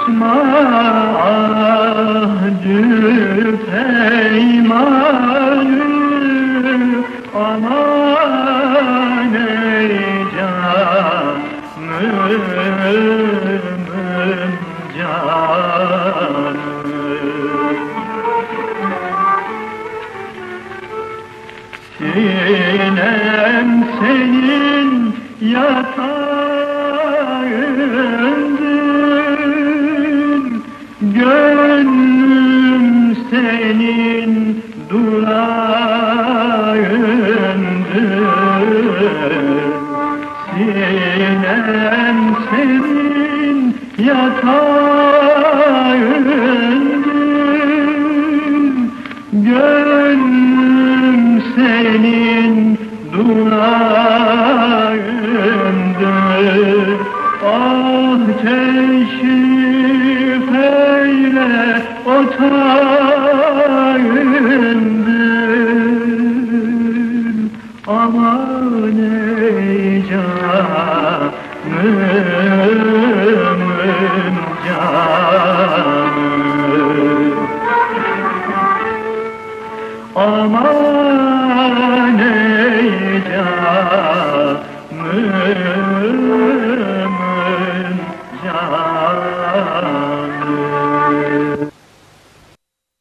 Unutma ahdü peymanı Aman ey canımın canı Sinem senin yatağındır Gönlüm senin durağındır Sinem senin yatağındır Gönlüm senin durağındır Ah eyle otayındın aman ey canım canım aman ey canım canım.